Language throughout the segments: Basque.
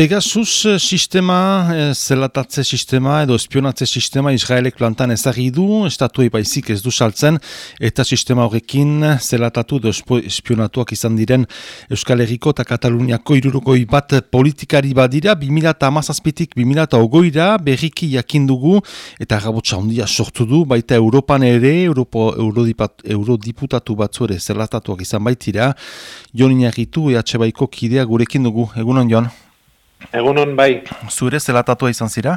Pegasus eh, sistema, eh, zelatatze sistema edo espionatze sistema Israelek plantan ezagri du, estatu baizik ez du saltzen, eta sistema horrekin zelatatu edo espionatuak izan diren Euskal Herriko eta Kataluniako irurugoi bat politikari badira, 2008-azpitik 2008-ogoira berriki jakindugu eta rabotsa handia sortu du, baita Europan ere, Europo, Eurodiputatu batzu ere zelatatuak izan baitira, Jon Inarritu, EH Baiko kidea gurekin dugu, egunon Jon? Egunon bai. Zure zelatatua izan zira?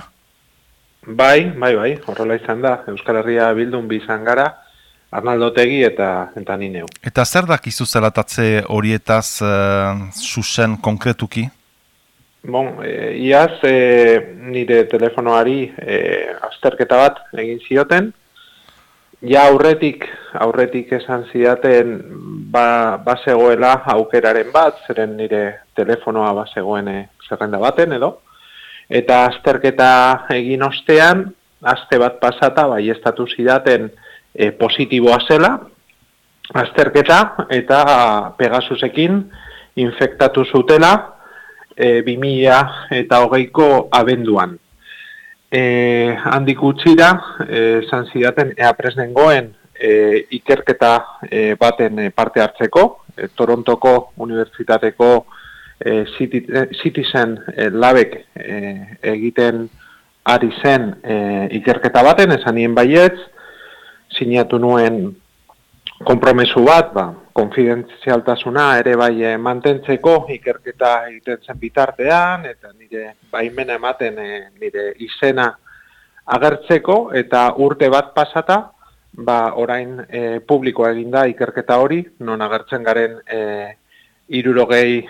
Bai, bai, bai, horrela izan da. Euskal Herria bildun bizan gara, Arnaldo Tegi eta eta nineu. Eta zer dakizu zelatatze horietaz uh, susen konkretuki? Bon, e, iaz e, nire telefonoari e, azterketa bat egin zioten, Ja aurretik, aurretik esan zidaten ba, basegoela aukeraren bat, zeren nire telefonoa basegoen eh, zerrenda baten edo. Eta azterketa egin ostean, aste bat pasata, bai estatu zidaten e, positiboa zela, azterketa eta Pegasusekin infektatu zutela e, eh, 2000 eta hogeiko abenduan e, handik utxira, e, zan zidaten, ea presnengoen e, ikerketa e, baten parte hartzeko, e, Torontoko Unibertsitateko Citizen e, labek e, egiten ari zen e, ikerketa baten, esan nien baietz, sinatu nuen kompromesu bat, ba, konfidentzialtasuna ere bai eh, mantentzeko ikerketa egiten zen bitartean, eta nire baimena ematen e, nire izena agertzeko, eta urte bat pasata, ba, orain e, publikoa eginda ikerketa hori, non agertzen garen e, irurogei,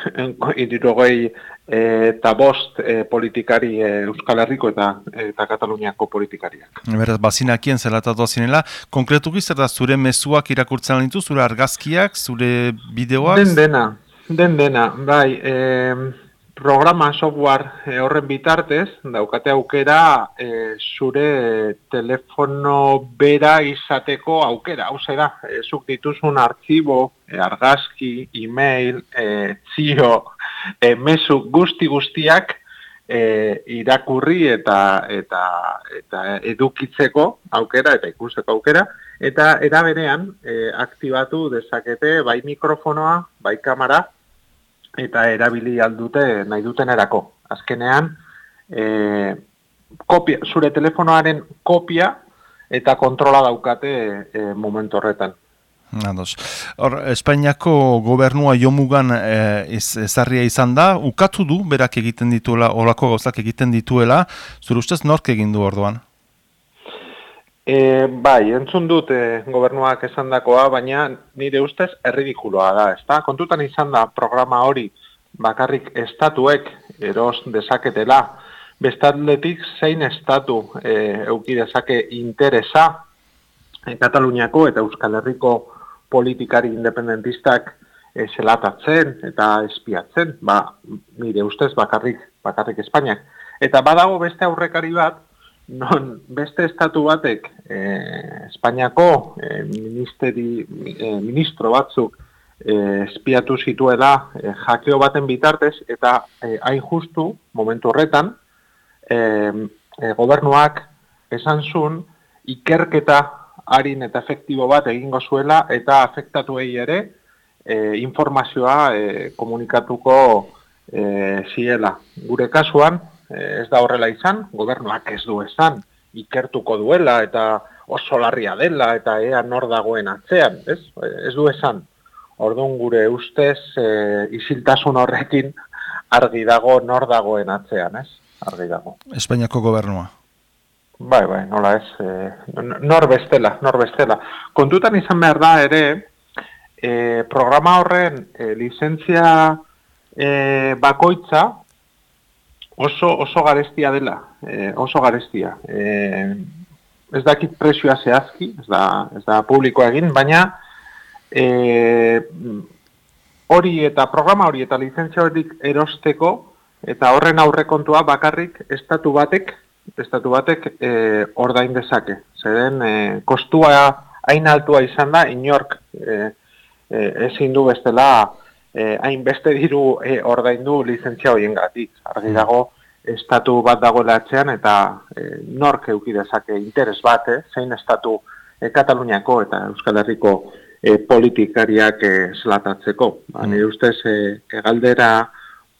irurogei eta bost e, politikari e, Euskal Herriko eta eta Kataluniako politikariak. Beraz, bazinakien zelatatu zinela, konkretuki zer da zure mezuak irakurtzen ditu, zure argazkiak, zure bideoak? Den dena, den dena, bai, e, programa software e, horren bitartez, daukate aukera e, zure telefono bera izateko aukera, hau zera, e, zuk dituzun artxibo, e, argazki, e-mail, e, zio, e, mesu guzti guztiak e, irakurri eta, eta, eta edukitzeko aukera eta ikusteko aukera, eta eraberean e, aktibatu dezakete bai mikrofonoa, bai kamera, eta erabili aldute nahi duten erako. Azkenean, e, kopia, zure telefonoaren kopia eta kontrola daukate e, momentu horretan. Ados. Hor, Espainiako gobernua jomugan e, ezarria izan da, ukatu du, berak egiten dituela, olako gauzak egiten dituela, zure ustez nork egin du orduan? E, bai, entzun dut e, gobernuak esandakoa, baina nire ustez erridikuloa da, ezta? Kontutan izan da programa hori bakarrik estatuek eros dezaketela, bestatletik zein estatu e, euki dezake interesa e, Kataluniako eta Euskal Herriko politikari independentistak e, zelatatzen eta espiatzen, ba, nire ustez bakarrik, bakarrik Espainiak. Eta badago beste aurrekari bat, non beste estatu batek e, Espainiako e, ministeri, e, ministro batzuk e, espiatu zituela e, jakeo baten bitartez eta e, hain justu momentu horretan e, e, gobernuak esan zun ikerketa harin eta efektibo bat egingo zuela eta afektatu ere e, informazioa e, komunikatuko e, ziela. Gure kasuan, ez da horrela izan, gobernuak ez du esan, ikertuko duela eta oso larria dela eta ea nor dagoen atzean, ez? Ez du esan. Orduan gure ustez e, isiltasun horrekin argi dago nor dagoen atzean, ez? Argi dago. Espainiako gobernua. Bai, bai, nola ez. E, nor bestela, nor bestela. Kontutan izan behar da ere, e, programa horren e, lizentzia e, bakoitza, oso, oso garestia dela, e, oso garestia. E, ez dakit presioa zehazki, ez da, ez da publiko egin, baina e, hori eta programa hori eta lizentzia hori erosteko eta horren aurrekontua bakarrik estatu batek, estatu batek e, ordain dezake. Zeren, e, kostua hain altua izan da, inork e, e, ezin du bestela eh, hainbeste diru eh, ordaindu lizentzia hoien gatik. Argi mm. dago, estatu bat dagoela atzean eta eh, nork eukidezake interes bat, eh, zein estatu eh, Kataluniako eta Euskal Herriko eh, politikariak eh, zelatatzeko. Ba, mm. ustez, eh, galdera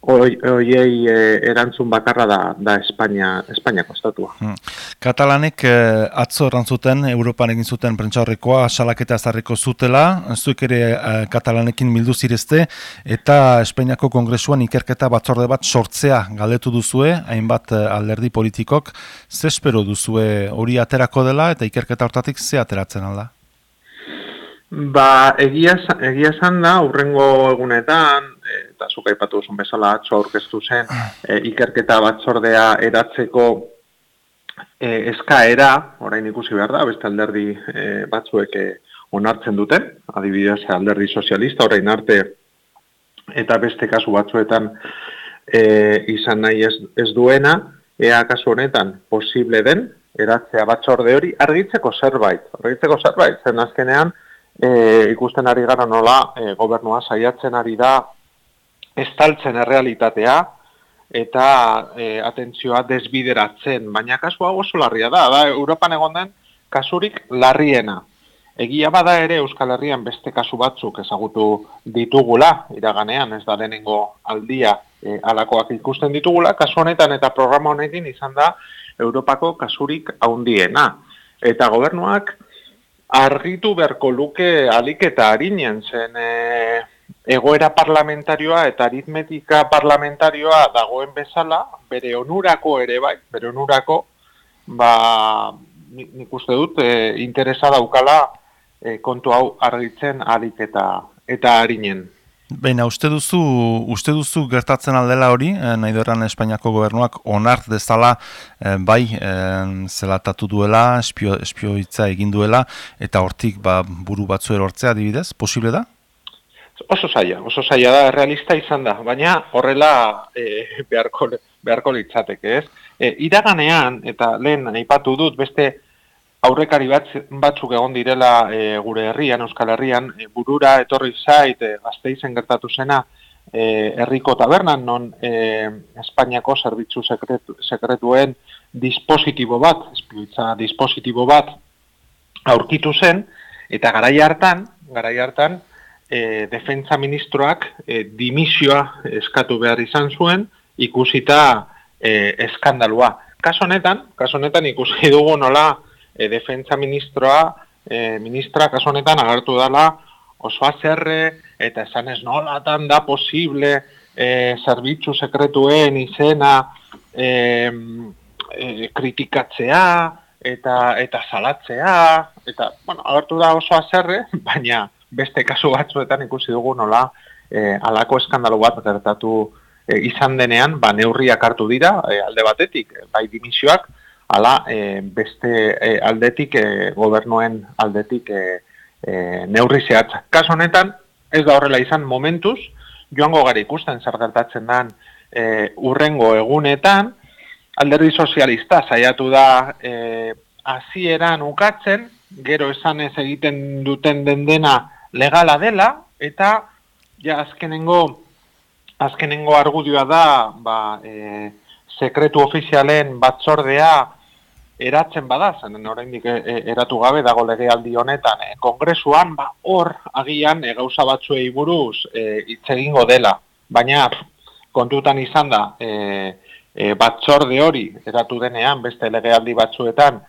Oiei e, erantzun bakarra da, da Espainia, Espainiako estatua. Hmm. Katalanek eh, atzo erantzuten, Europan egin zuten prentxaurrekoa, salaketa azarriko zutela, zuek ere eh, katalanekin mildu zirezte, eta Espainiako kongresuan ikerketa batzorde bat sortzea galdetu duzue, hainbat eh, alderdi politikok, ze espero duzue hori aterako dela, eta ikerketa hortatik ze ateratzen alda? Ba, egia, egia zan da, urrengo egunetan, e, eta zuka ipatu duzun bezala atzo aurkeztu zen, e, ikerketa batzordea eratzeko e, eskaera, orain ikusi behar da, beste alderdi e, batzuek onartzen duten, adibidez alderdi sozialista, orain arte, eta beste kasu batzuetan e, izan nahi ez, ez duena, ea kasu honetan posible den, eratzea batzorde hori, argitzeko zerbait, argitzeko zerbait, zen azkenean, e, ikusten ari gara nola e, gobernua saiatzen ari da estaltzen errealitatea eta e, atentzioa desbideratzen, baina kasua oso larria da, da Europan egon den kasurik larriena. Egia bada ere Euskal Herrian beste kasu batzuk ezagutu ditugula, iraganean ez da denengo aldia e, alakoak ikusten ditugula, kasu honetan eta programa honekin izan da Europako kasurik haundiena. Eta gobernuak argitu beharko luke alik eta harinen zen e, egoera parlamentarioa eta aritmetika parlamentarioa dagoen bezala, bere onurako ere bai, bere onurako, ba, nik uste dut, e, interesa daukala e, kontu hau argitzen alik eta, eta harinen. Baina, uste duzu, uste duzu gertatzen aldela hori, eh, nahi doeran Espainiako gobernuak onart dezala eh, bai eh, zelatatu duela, espio, espioitza egin duela, eta hortik ba, buru batzu erortzea dibidez, posible da? Oso zaila, oso zaila da, realista izan da, baina horrela eh, beharko, beharko litzateke, ez? Eh, iraganean, eta lehen aipatu dut, beste aurrekari bat, batzuk egon direla e, gure herrian, Euskal Herrian, e, burura etorri zait, e, gazteizen gertatu zena, e, herriko tabernan, non e, Espainiako zerbitzu sekretu, sekretuen dispositibo bat, espioitza dispositibo bat, aurkitu zen, eta garai hartan, garai hartan, e, defentza ministroak e, dimisioa eskatu behar izan zuen, ikusita e, eskandalua. Kaso honetan, kaso honetan ikusi dugu nola, e, defentza ministroa, e, ministra kasu honetan agertu dela oso azerre eta esan ez nolatan da posible e, zerbitzu sekretuen izena e, e, kritikatzea eta eta salatzea eta bueno, agertu da oso azerre, baina beste kasu batzuetan ikusi dugu nola e, alako eskandalo bat gertatu e, izan denean, ba neurriak hartu dira e, alde batetik, bai dimisioak, ala e, beste e, aldetik, e, gobernuen aldetik e, e, neurri zehatza. Kas honetan, ez da horrela izan momentuz, joango gara ikusten zer gertatzen dan e, urrengo egunetan, alderdi sozialista saiatu da e, hasieran ukatzen, gero esan ez egiten duten den dena legala dela, eta ja azkenengo azkenengo argudioa da ba, e, sekretu ofizialen batzordea eratzen bada, zen oraindik e, e, eratu gabe dago legealdi honetan e, kongresuan, ba hor agian e, gauza batzuei buruz e, hitz egingo dela, baina kontutan izan da e, e, batzorde hori eratu denean beste legealdi batzuetan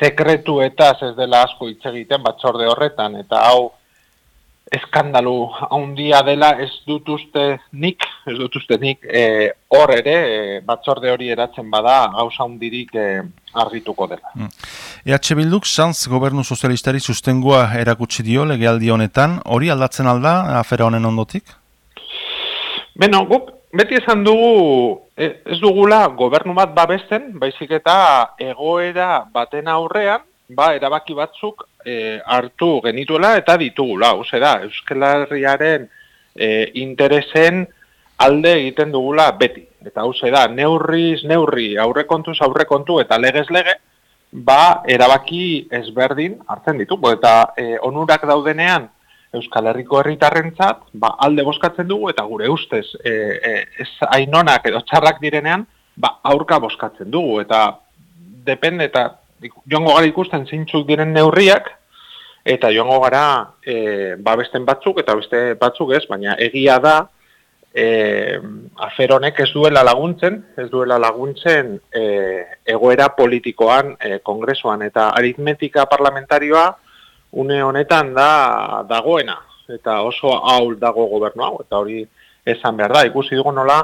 sekretu eta ez dela asko hitz egiten batzorde horretan eta hau eskandalu handia dela ez dut uste nik, ez dut uste nik e, hor ere e, batzorde hori eratzen bada gauza handirik e, argituko dela. Mm. EH Bilduk, Sanz gobernu sozialistari sustengua erakutsi dio legealdi honetan, hori aldatzen alda afera honen ondotik? Beno, guk beti esan dugu ez dugula gobernu bat babesten, baizik eta egoera baten aurrean, ba, erabaki batzuk e, hartu genituela eta ditugula. Hauze da, Euskal Herriaren e, interesen alde egiten dugula beti. Eta hauze da, neurriz, neurri, aurrekontuz, aurrekontu eta legez lege, ba, erabaki ezberdin hartzen ditugu. Eta e, onurak daudenean, Euskal Herriko herritarrentzat, ba, alde boskatzen dugu eta gure ustez e, e, ez ainonak edo txarrak direnean, ba, aurka boskatzen dugu eta depende eta joango gara ikusten zeintzuk diren neurriak eta joango gara e, ba besten batzuk eta beste batzuk ez, baina egia da e, afer honek ez duela laguntzen, ez duela laguntzen e, egoera politikoan e, kongresoan eta aritmetika parlamentarioa une honetan da dagoena. Eta oso haul dago gobernu hau eta hori esan behar da. Ikusi dugu nola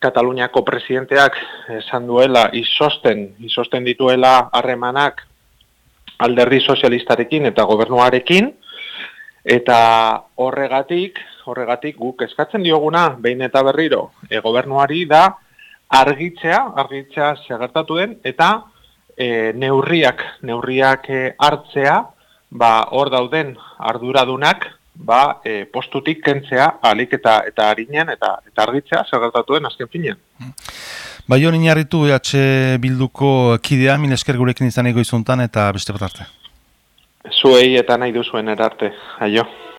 Kataluniako presidenteak esan duela izosten izosten dituela harremanak alderdi sozialistarekin eta gobernuarekin eta horregatik horregatik guk eskatzen dioguna behin eta berriro e, gobernuari da argitzea argitzea segertatu den eta e, neurriak neurriak e, hartzea ba, hor dauden arduradunak ba, e, postutik kentzea alik eta eta harinen eta eta argitzea zergatatuen azken finean. Bai hori inarritu EH Bilduko kidea, min esker gurekin izan izuntan eta beste bat arte. Zuei eta nahi duzuen erarte, aio.